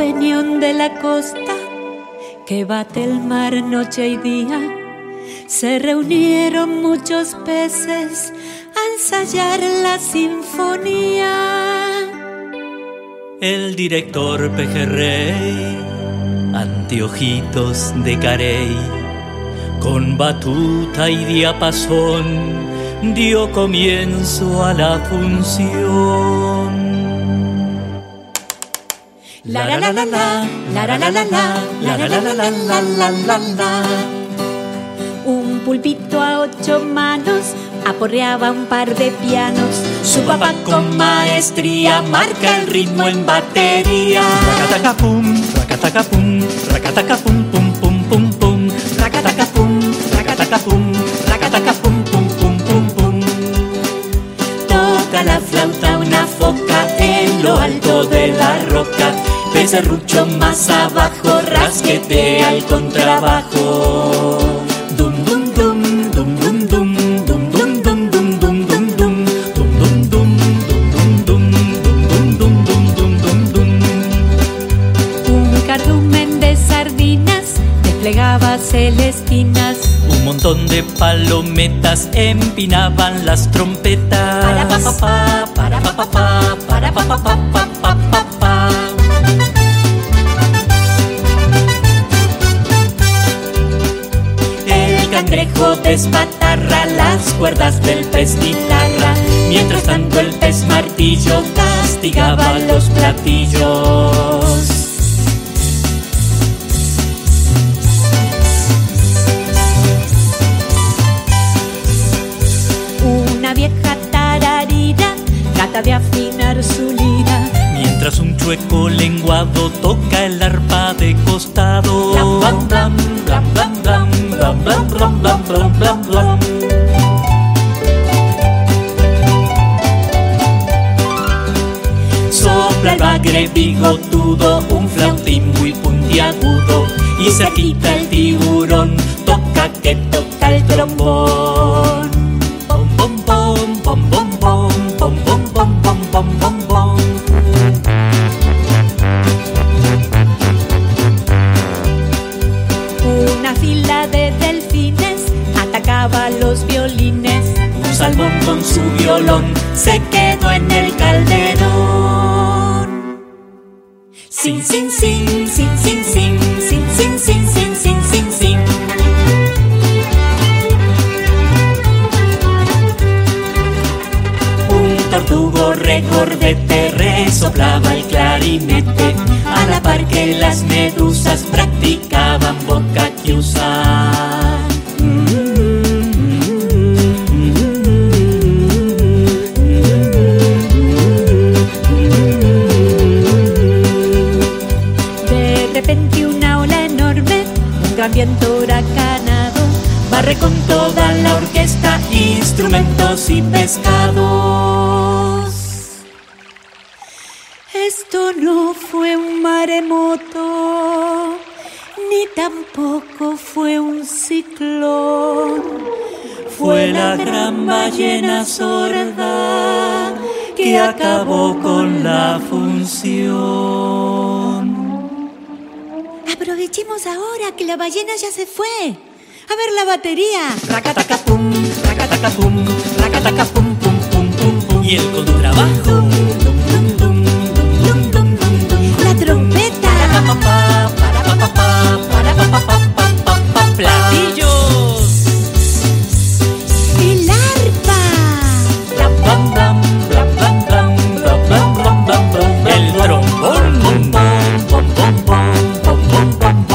peñón de la costa que bate el mar noche y día, se reunieron muchos peces a ensayar la sinfonía. El director pejerrey, anteojitos de carey, con batuta y diapasón, dio comienzo a la función. La la la la la, la la la la la, la la la la la la la Un pulpito a ocho manos aporreaba un par de pianos. Su papá con maestría marca el ritmo en batería. Racataca pum, racataca pum, racataca pum pum pum pum pum, racataca pum, racataca pum, racataca pum pum pum pum pum. Toca la flauta una foca en lo alto de la roca Pecerrucho más abajo rasquetea el contrabajo. Dum dum dum, dum dum dum, dum dum dum dum dum dum dum, dum dum dum, dum dum dum, dum dum dum dum dum dum. Un cardumen de sardinas desplegaba celestinas. Un montón de palometas empinaban las trompetas. Para pa pa pa, para pa pa pa, para pa pa pa pa pa pa El cangrejo despatarra las cuerdas del pez guitarra. Mientras tanto el pez martillo castigaba los platillos. Una vieja tararira trata de afinar su lira. Mientras un chueco lenguado toca el arpa de costado. Sopla el bagre bigotudo, un flautín muy puntiagudo. Y se quita el tiburón, toca que toca el trombón. Atacaba los violines. Un salmón con su violón se quedó en el calderón. Sin, sin, sin, sin, sin, sin, sin, sin, sin, sin, sin, sin, sin. Un tortugo recordete resoplaba el clarinete a la par que las medusas practicaban boca De gran viento huracanado, Barre con toda la orquesta instrumentos y pescados. Esto no fue un maremoto, ni tampoco fue un ciclón. Fue la gran ballena sorda que acabó con la función. Aprovechemos ahora que la ballena ya se fue. A ver la batería. Racataca pum, racataca pum, racataca pum pum pum pum pum. Y el contrabajo. bum bum